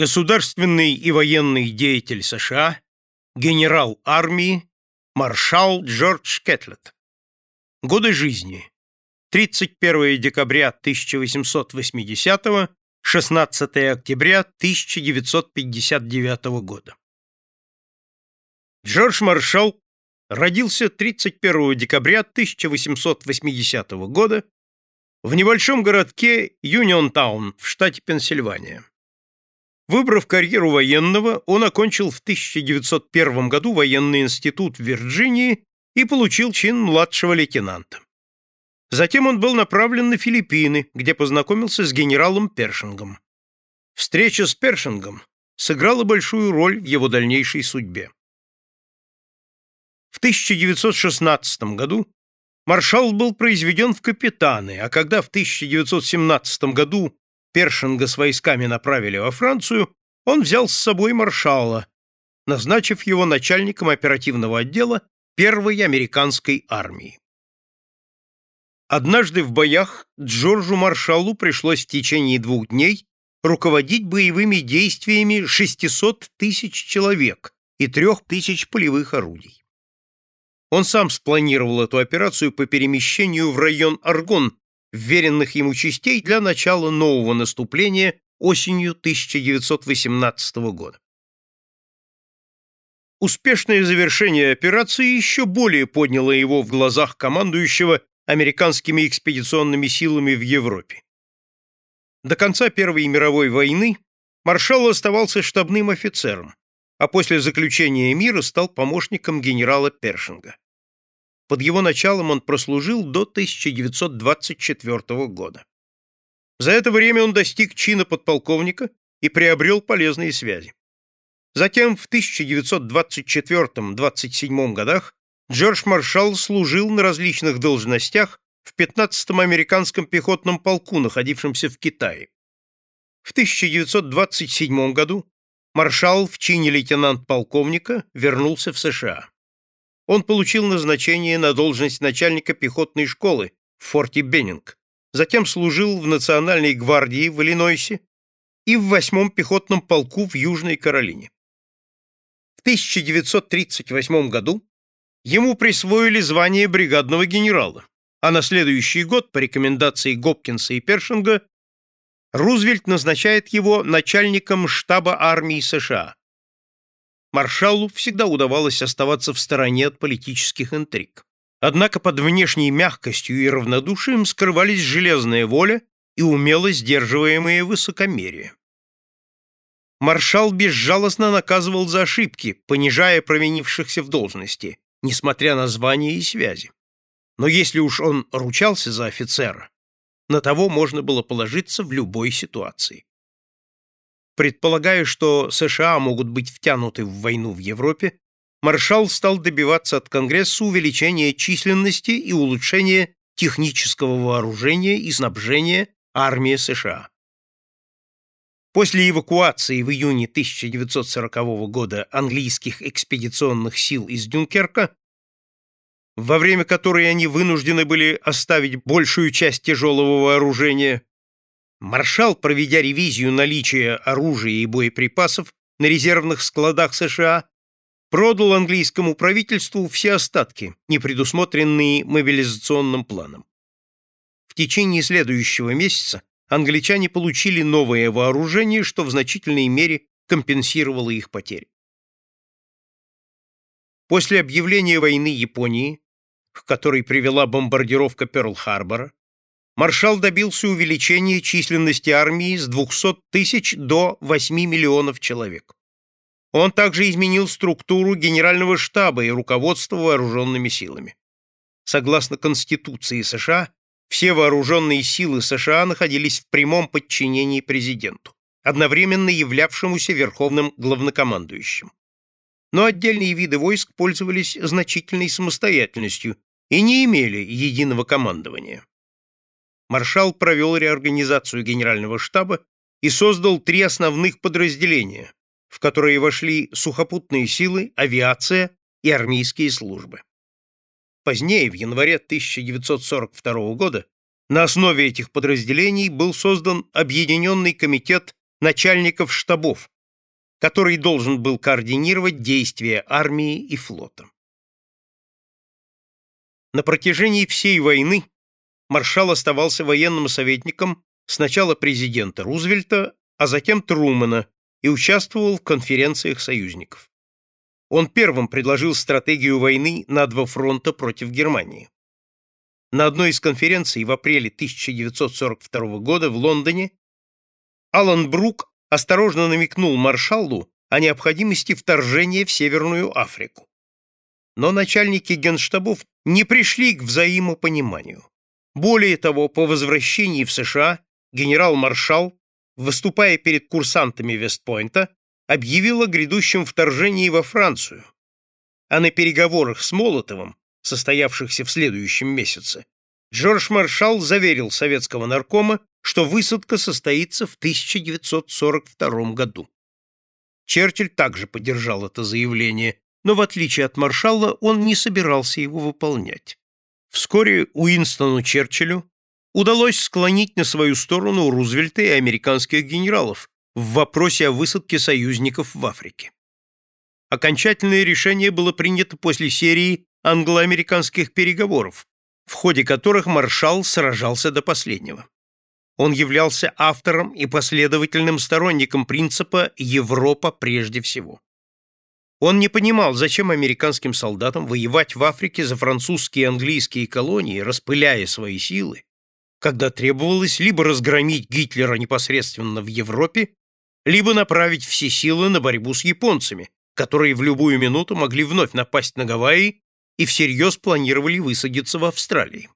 Государственный и военный деятель США, генерал армии, маршал Джордж Кетлет. Годы жизни. 31 декабря 1880 16 октября 1959 года. Джордж Маршалл родился 31 декабря 1880 года в небольшом городке Юнионтаун в штате Пенсильвания. Выбрав карьеру военного, он окончил в 1901 году военный институт в Вирджинии и получил чин младшего лейтенанта. Затем он был направлен на Филиппины, где познакомился с генералом Першингом. Встреча с Першингом сыграла большую роль в его дальнейшей судьбе. В 1916 году маршал был произведен в капитаны, а когда в 1917 году Першинга с войсками направили во Францию, он взял с собой маршала, назначив его начальником оперативного отдела первой американской армии. Однажды в боях Джорджу Маршалу пришлось в течение двух дней руководить боевыми действиями 600 тысяч человек и 3000 полевых орудий. Он сам спланировал эту операцию по перемещению в район Аргон вверенных ему частей для начала нового наступления осенью 1918 года. Успешное завершение операции еще более подняло его в глазах командующего американскими экспедиционными силами в Европе. До конца Первой мировой войны маршал оставался штабным офицером, а после заключения мира стал помощником генерала Першинга. Под его началом он прослужил до 1924 года. За это время он достиг чина подполковника и приобрел полезные связи. Затем в 1924-27 годах Джордж Маршалл служил на различных должностях в 15-м американском пехотном полку, находившемся в Китае. В 1927 году маршал в чине лейтенант-полковника вернулся в США он получил назначение на должность начальника пехотной школы в форте Беннинг, затем служил в Национальной гвардии в Иллинойсе и в 8-м пехотном полку в Южной Каролине. В 1938 году ему присвоили звание бригадного генерала, а на следующий год по рекомендации Гопкинса и Першинга Рузвельт назначает его начальником штаба армии США маршалу всегда удавалось оставаться в стороне от политических интриг. Однако под внешней мягкостью и равнодушием скрывались железная воля и умело сдерживаемое высокомерие. Маршал безжалостно наказывал за ошибки, понижая провинившихся в должности, несмотря на звания и связи. Но если уж он ручался за офицера, на того можно было положиться в любой ситуации. Предполагая, что США могут быть втянуты в войну в Европе, маршал стал добиваться от Конгресса увеличения численности и улучшения технического вооружения и снабжения армии США. После эвакуации в июне 1940 года английских экспедиционных сил из Дюнкерка, во время которой они вынуждены были оставить большую часть тяжелого вооружения, Маршал, проведя ревизию наличия оружия и боеприпасов на резервных складах США, продал английскому правительству все остатки, не предусмотренные мобилизационным планом. В течение следующего месяца англичане получили новое вооружение, что в значительной мере компенсировало их потери. После объявления войны Японии, к которой привела бомбардировка Пёрл-Харбора, маршал добился увеличения численности армии с 200 тысяч до 8 миллионов человек. Он также изменил структуру генерального штаба и руководства вооруженными силами. Согласно Конституции США, все вооруженные силы США находились в прямом подчинении президенту, одновременно являвшемуся верховным главнокомандующим. Но отдельные виды войск пользовались значительной самостоятельностью и не имели единого командования маршал провел реорганизацию генерального штаба и создал три основных подразделения, в которые вошли сухопутные силы, авиация и армейские службы. Позднее, в январе 1942 года, на основе этих подразделений был создан Объединенный комитет начальников штабов, который должен был координировать действия армии и флота. На протяжении всей войны маршал оставался военным советником сначала президента Рузвельта, а затем Трумэна и участвовал в конференциях союзников. Он первым предложил стратегию войны на два фронта против Германии. На одной из конференций в апреле 1942 года в Лондоне Алан Брук осторожно намекнул маршалу о необходимости вторжения в Северную Африку. Но начальники генштабов не пришли к взаимопониманию. Более того, по возвращении в США генерал-маршал, выступая перед курсантами Вестпойнта, объявил о грядущем вторжении во Францию, а на переговорах с Молотовым, состоявшихся в следующем месяце, Джордж Маршалл заверил советского наркома, что высадка состоится в 1942 году. Черчилль также поддержал это заявление, но в отличие от маршала он не собирался его выполнять. Вскоре Уинстону Черчиллю удалось склонить на свою сторону Рузвельта и американских генералов, в вопросе о высадке союзников в Африке. Окончательное решение было принято после серии англо-американских переговоров, в ходе которых маршал сражался до последнего. Он являлся автором и последовательным сторонником принципа «Европа прежде всего». Он не понимал, зачем американским солдатам воевать в Африке за французские и английские колонии, распыляя свои силы, когда требовалось либо разгромить Гитлера непосредственно в Европе, либо направить все силы на борьбу с японцами, которые в любую минуту могли вновь напасть на Гавайи и всерьез планировали высадиться в Австралии.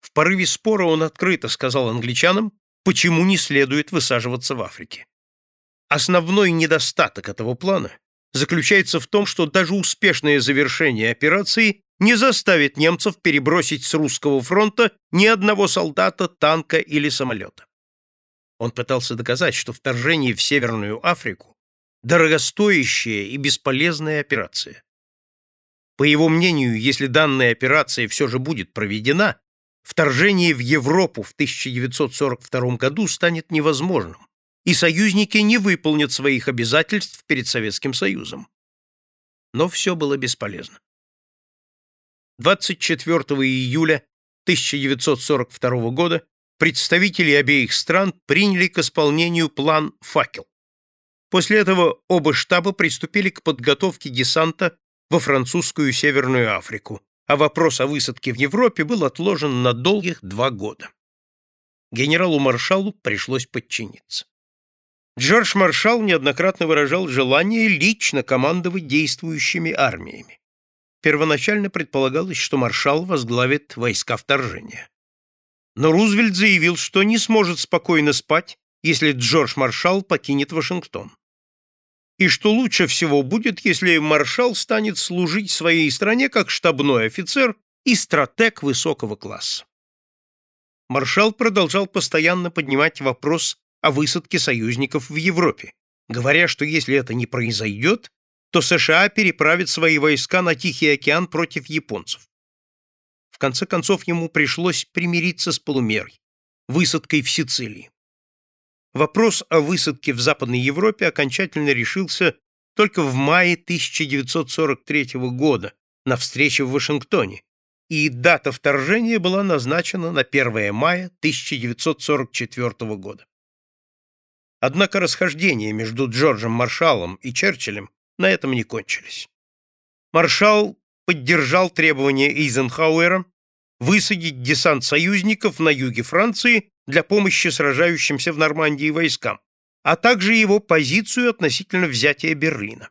В порыве спора он открыто сказал англичанам, почему не следует высаживаться в Африке. Основной недостаток этого плана заключается в том, что даже успешное завершение операции не заставит немцев перебросить с русского фронта ни одного солдата, танка или самолета. Он пытался доказать, что вторжение в Северную Африку – дорогостоящая и бесполезная операция. По его мнению, если данная операция все же будет проведена, вторжение в Европу в 1942 году станет невозможным, и союзники не выполнят своих обязательств перед Советским Союзом. Но все было бесполезно. 24 июля 1942 года представители обеих стран приняли к исполнению план «Факел». После этого оба штаба приступили к подготовке десанта во французскую Северную Африку, а вопрос о высадке в Европе был отложен на долгих два года. Генералу-маршалу пришлось подчиниться. Джордж Маршал неоднократно выражал желание лично командовать действующими армиями. Первоначально предполагалось, что маршал возглавит войска вторжения. Но Рузвельт заявил, что не сможет спокойно спать, если Джордж Маршалл покинет Вашингтон. И что лучше всего будет, если маршал станет служить своей стране как штабной офицер и стратег высокого класса. Маршал продолжал постоянно поднимать вопрос о высадке союзников в Европе, говоря, что если это не произойдет, то США переправят свои войска на Тихий океан против японцев. В конце концов, ему пришлось примириться с полумерой, высадкой в Сицилии. Вопрос о высадке в Западной Европе окончательно решился только в мае 1943 года на встрече в Вашингтоне, и дата вторжения была назначена на 1 мая 1944 года. Однако расхождения между Джорджем Маршалом и Черчиллем на этом не кончились. Маршал поддержал требование Эйзенхауэра высадить десант союзников на юге Франции для помощи сражающимся в Нормандии войскам, а также его позицию относительно взятия Берлина.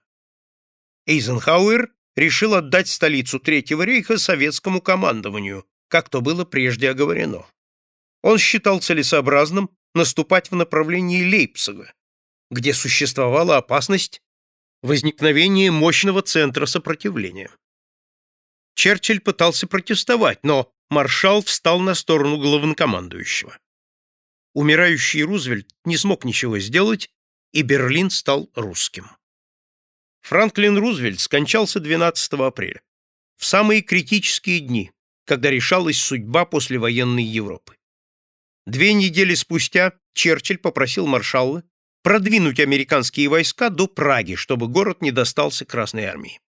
Эйзенхауэр решил отдать столицу Третьего рейха советскому командованию, как то было прежде оговорено. Он считал целесообразным наступать в направлении Лейпцига, где существовала опасность возникновения мощного центра сопротивления. Черчилль пытался протестовать, но маршал встал на сторону главнокомандующего. Умирающий Рузвельт не смог ничего сделать, и Берлин стал русским. Франклин Рузвельт скончался 12 апреля, в самые критические дни, когда решалась судьба послевоенной Европы. Две недели спустя Черчилль попросил маршала продвинуть американские войска до Праги, чтобы город не достался Красной армии.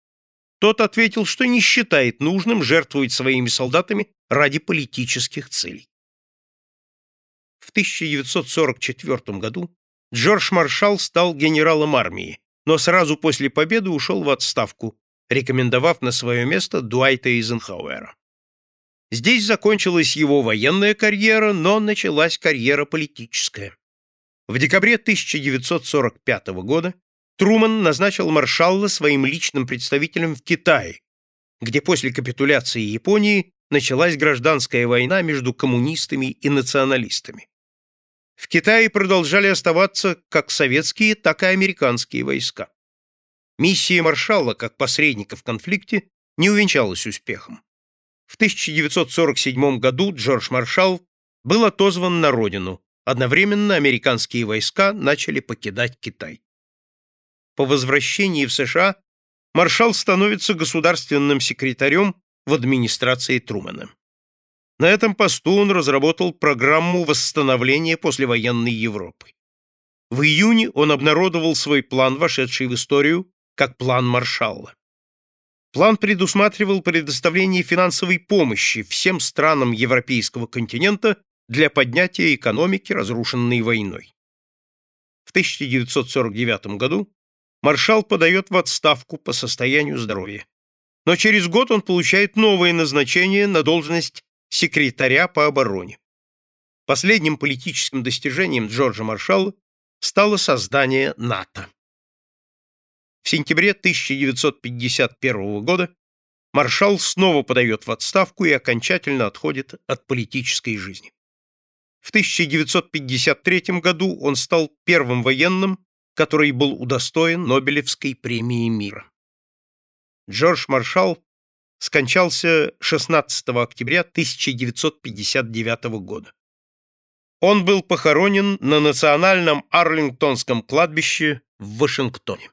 Тот ответил, что не считает нужным жертвовать своими солдатами ради политических целей. В 1944 году Джордж Маршалл стал генералом армии, но сразу после победы ушел в отставку, рекомендовав на свое место Дуайта Эйзенхауэра. Здесь закончилась его военная карьера, но началась карьера политическая. В декабре 1945 года Труман назначил маршалла своим личным представителем в Китае, где после капитуляции Японии началась гражданская война между коммунистами и националистами. В Китае продолжали оставаться как советские, так и американские войска. Миссия маршалла как посредника в конфликте не увенчалась успехом. В 1947 году Джордж Маршалл был отозван на родину, одновременно американские войска начали покидать Китай. По возвращении в США маршал становится государственным секретарем в администрации Трумэна. На этом посту он разработал программу восстановления послевоенной Европы. В июне он обнародовал свой план, вошедший в историю как план Маршалла. План предусматривал предоставление финансовой помощи всем странам европейского континента для поднятия экономики, разрушенной войной. В 1949 году маршал подает в отставку по состоянию здоровья. Но через год он получает новое назначение на должность секретаря по обороне. Последним политическим достижением Джорджа Маршалла стало создание НАТО. В сентябре 1951 года маршал снова подает в отставку и окончательно отходит от политической жизни. В 1953 году он стал первым военным, который был удостоен Нобелевской премии мира. Джордж Маршалл скончался 16 октября 1959 года. Он был похоронен на национальном Арлингтонском кладбище в Вашингтоне.